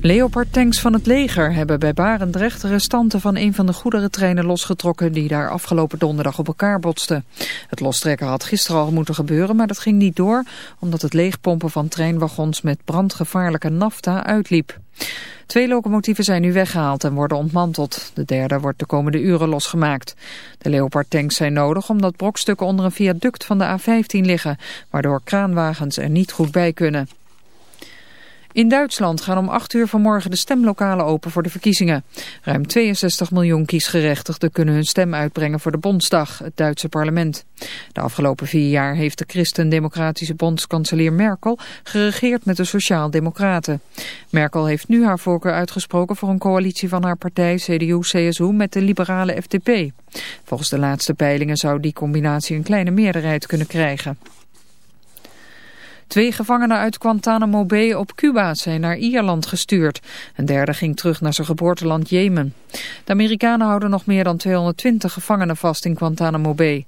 Leopard-tanks van het leger hebben bij Barendrecht restanten van een van de goederentreinen losgetrokken die daar afgelopen donderdag op elkaar botsten. Het lostrekken had gisteren al moeten gebeuren, maar dat ging niet door omdat het leegpompen van treinwagons met brandgevaarlijke nafta uitliep. Twee locomotieven zijn nu weggehaald en worden ontmanteld. De derde wordt de komende uren losgemaakt. De Leopard-tanks zijn nodig omdat brokstukken onder een viaduct van de A15 liggen, waardoor kraanwagens er niet goed bij kunnen. In Duitsland gaan om 8 uur vanmorgen de stemlokalen open voor de verkiezingen. Ruim 62 miljoen kiesgerechtigden kunnen hun stem uitbrengen voor de Bondsdag, het Duitse parlement. De afgelopen vier jaar heeft de christen-democratische bondskanselier Merkel geregeerd met de Sociaal-Democraten. Merkel heeft nu haar voorkeur uitgesproken voor een coalitie van haar partij CDU-CSU met de liberale FDP. Volgens de laatste peilingen zou die combinatie een kleine meerderheid kunnen krijgen. Twee gevangenen uit Guantanamo Bay op Cuba zijn naar Ierland gestuurd. Een derde ging terug naar zijn geboorteland Jemen. De Amerikanen houden nog meer dan 220 gevangenen vast in Guantanamo Bay.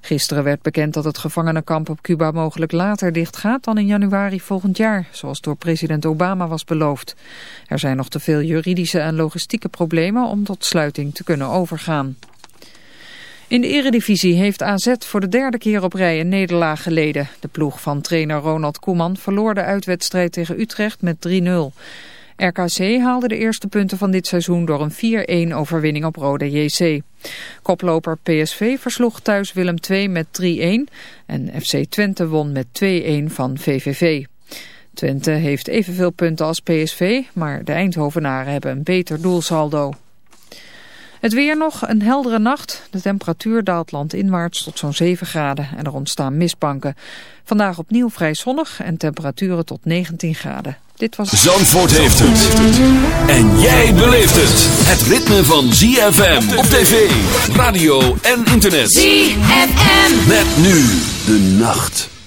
Gisteren werd bekend dat het gevangenenkamp op Cuba mogelijk later dichtgaat dan in januari volgend jaar, zoals door president Obama was beloofd. Er zijn nog te veel juridische en logistieke problemen om tot sluiting te kunnen overgaan. In de eredivisie heeft AZ voor de derde keer op rij een nederlaag geleden. De ploeg van trainer Ronald Koeman verloor de uitwedstrijd tegen Utrecht met 3-0. RKC haalde de eerste punten van dit seizoen door een 4-1 overwinning op Rode JC. Koploper PSV versloeg thuis Willem II met 3-1 en FC Twente won met 2-1 van VVV. Twente heeft evenveel punten als PSV, maar de Eindhovenaren hebben een beter doelsaldo. Het weer nog, een heldere nacht. De temperatuur daalt landinwaarts tot zo'n 7 graden en er ontstaan mistbanken. Vandaag opnieuw vrij zonnig en temperaturen tot 19 graden. Dit was... Zandvoort heeft het. En jij beleeft het. Het ritme van ZFM op tv, radio en internet. ZFM. Met nu de nacht.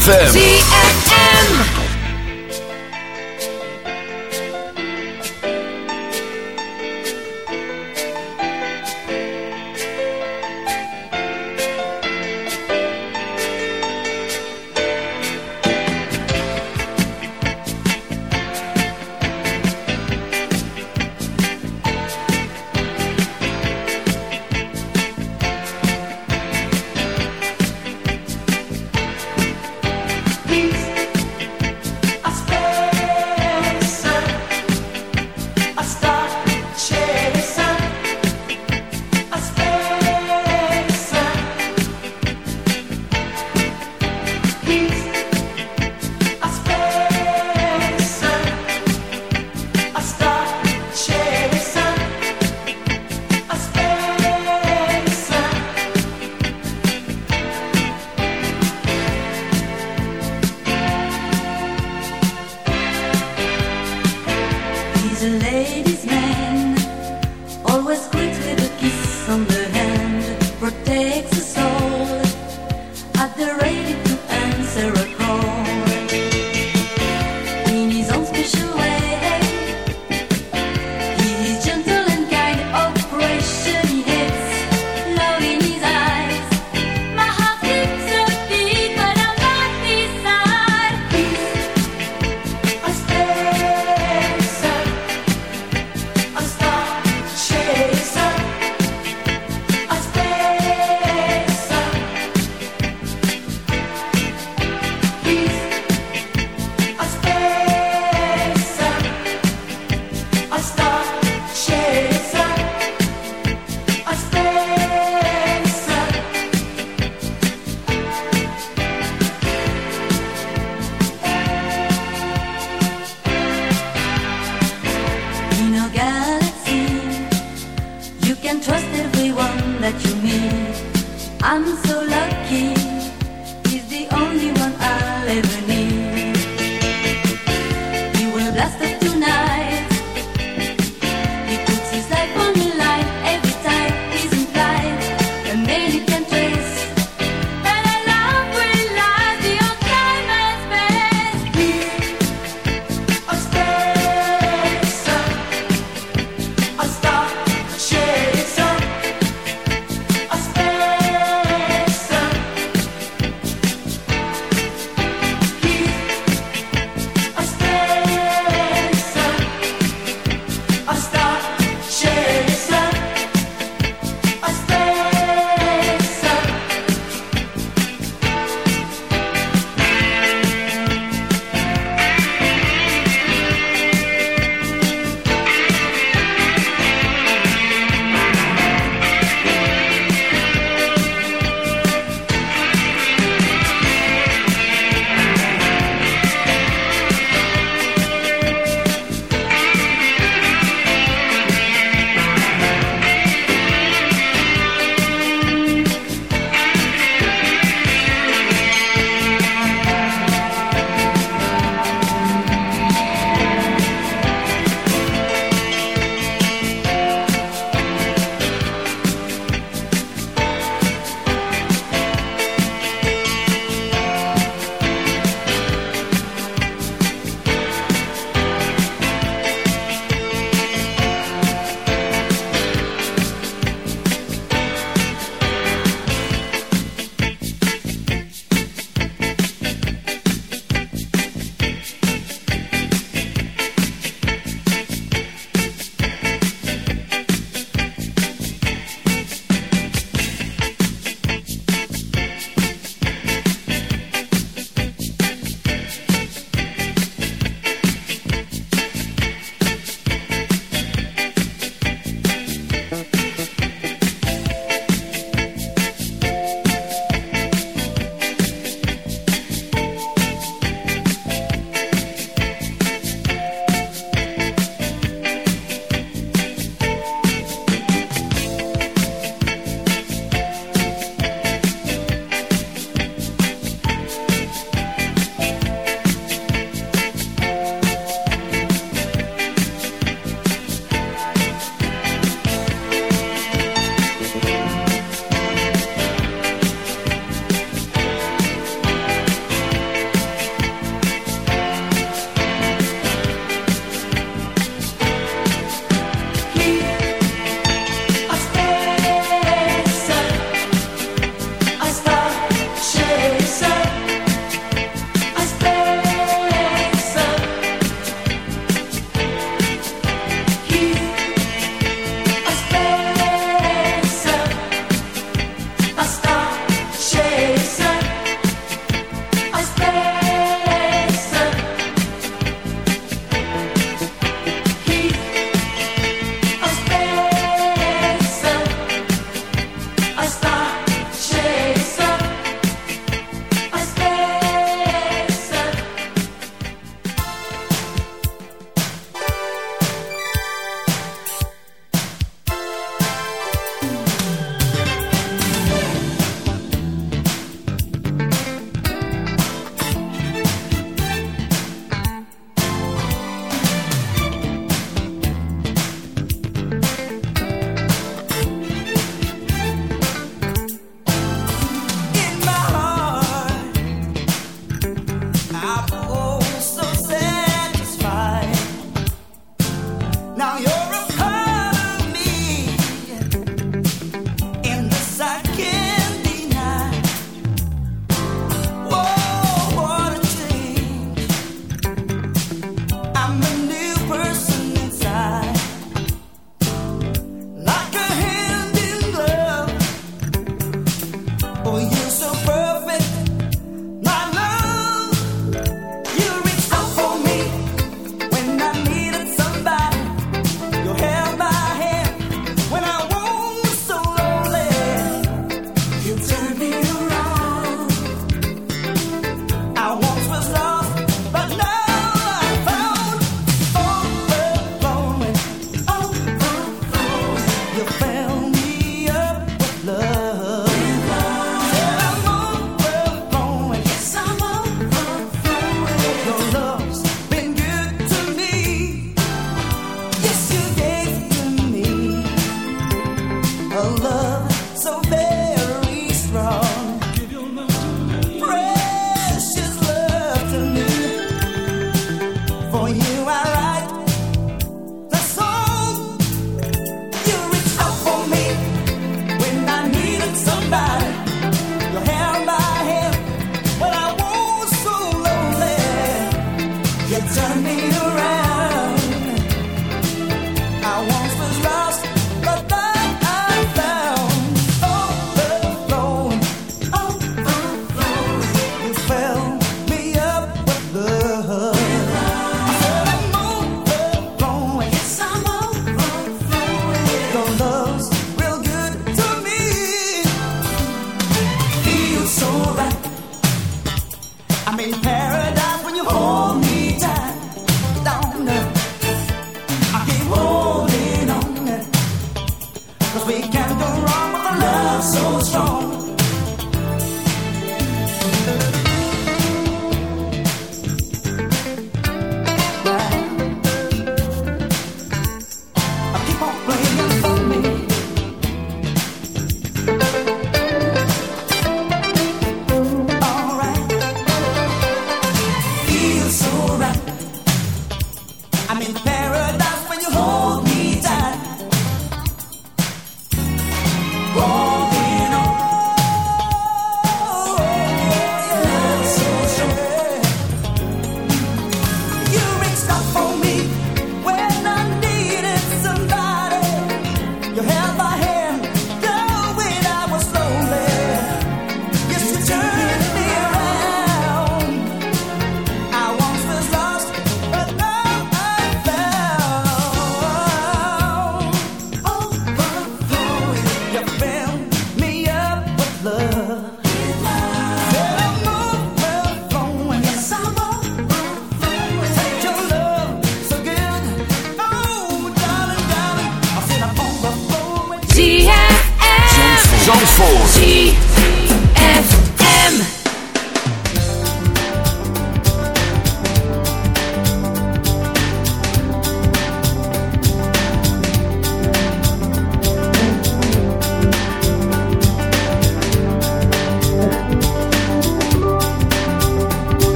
ZFM.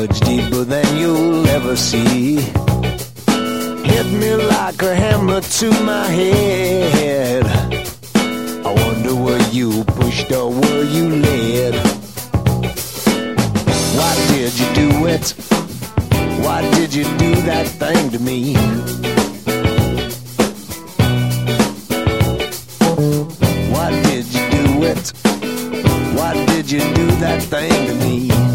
much deeper than you'll ever see. Hit me like a hammer to my head. I wonder where you pushed or where you led? Why did you do it? Why did you do that thing to me? Why did you do it? Why did you do that thing to me?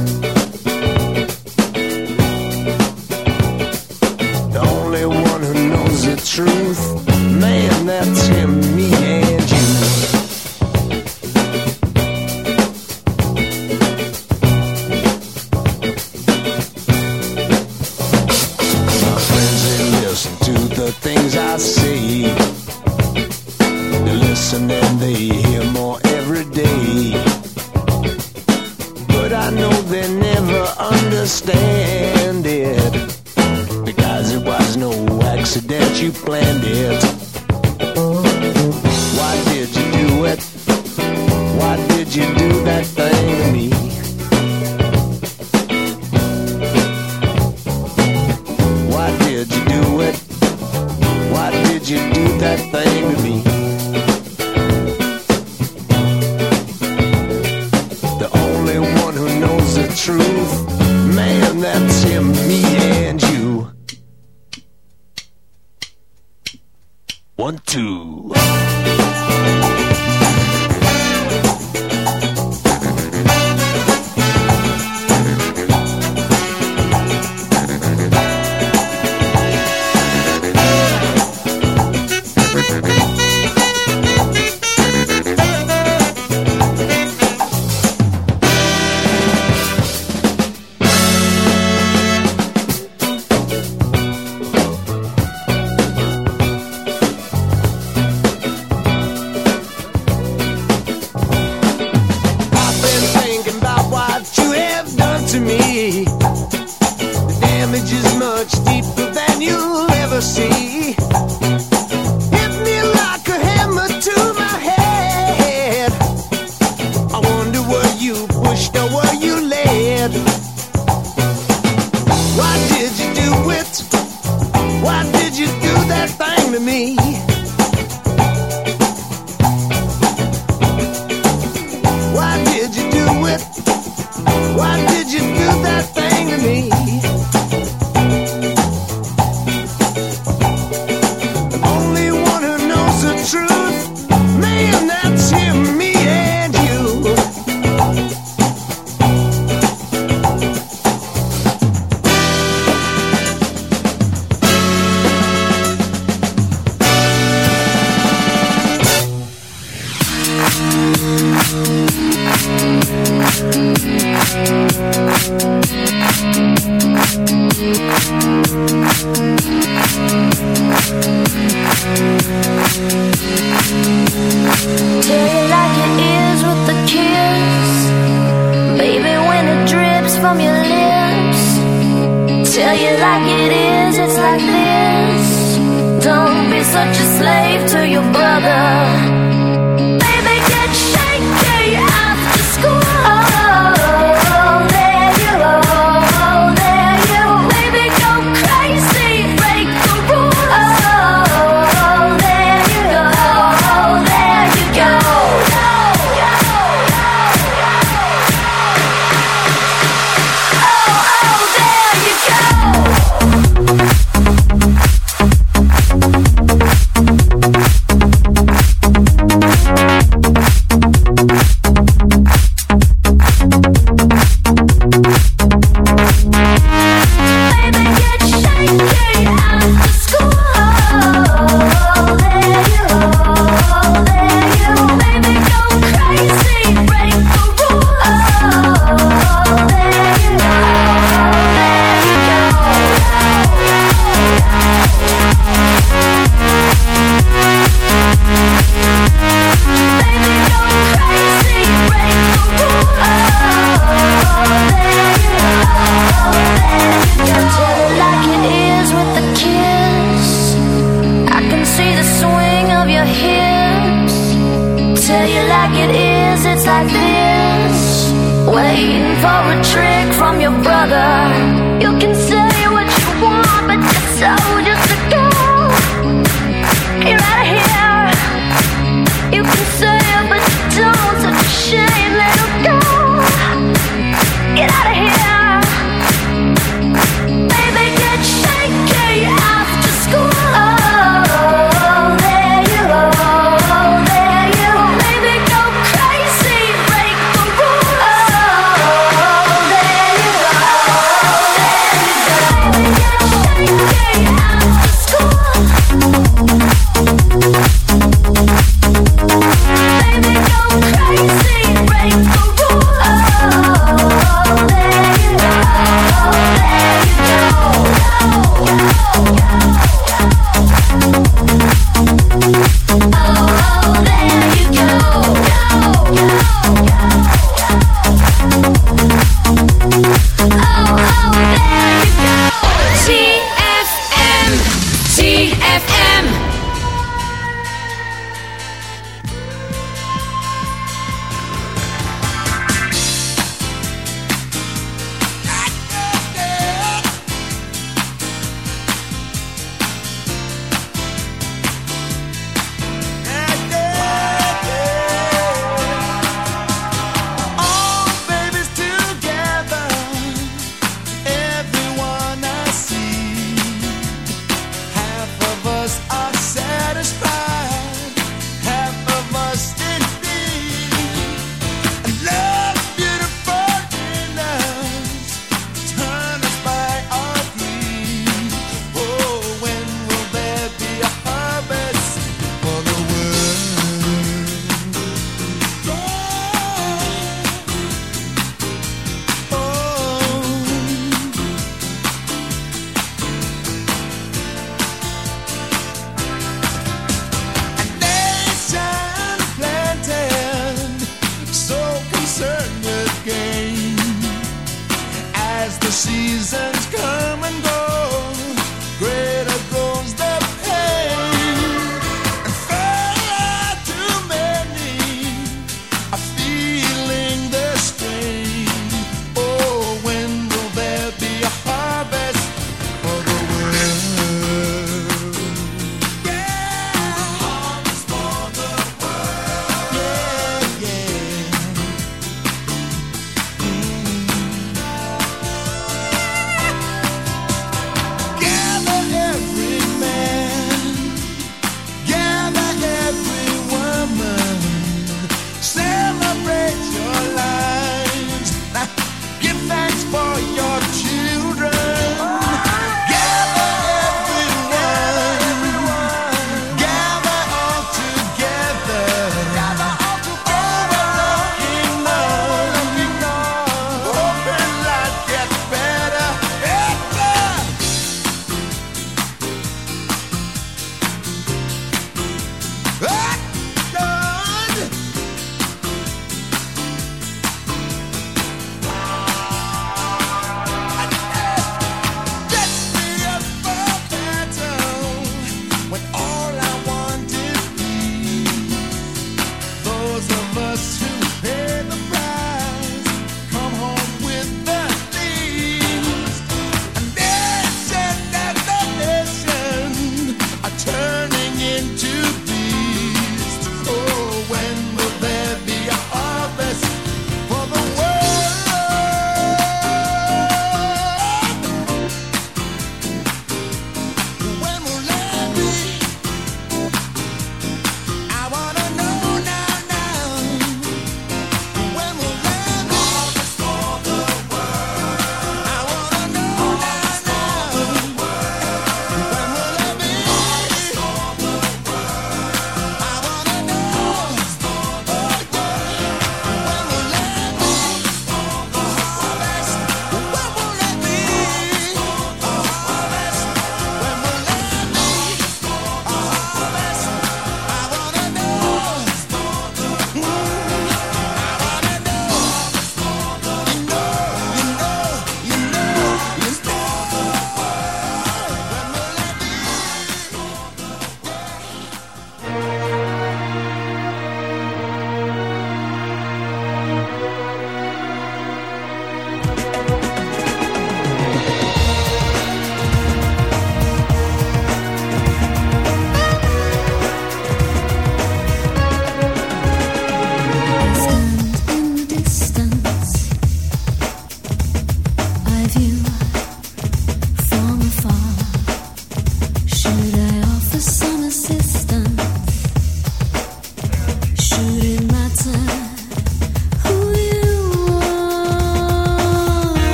truth, man, that's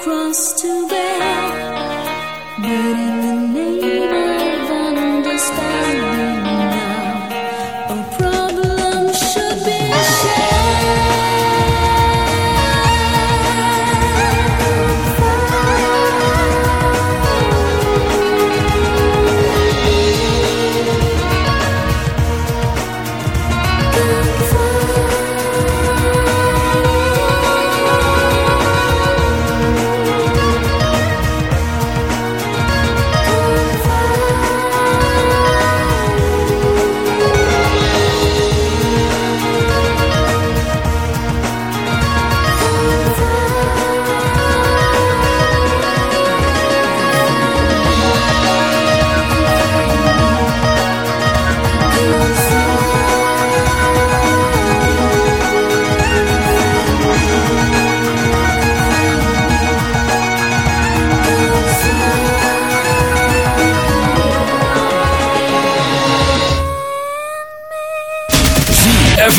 cross to bear, but in the name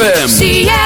ZFM.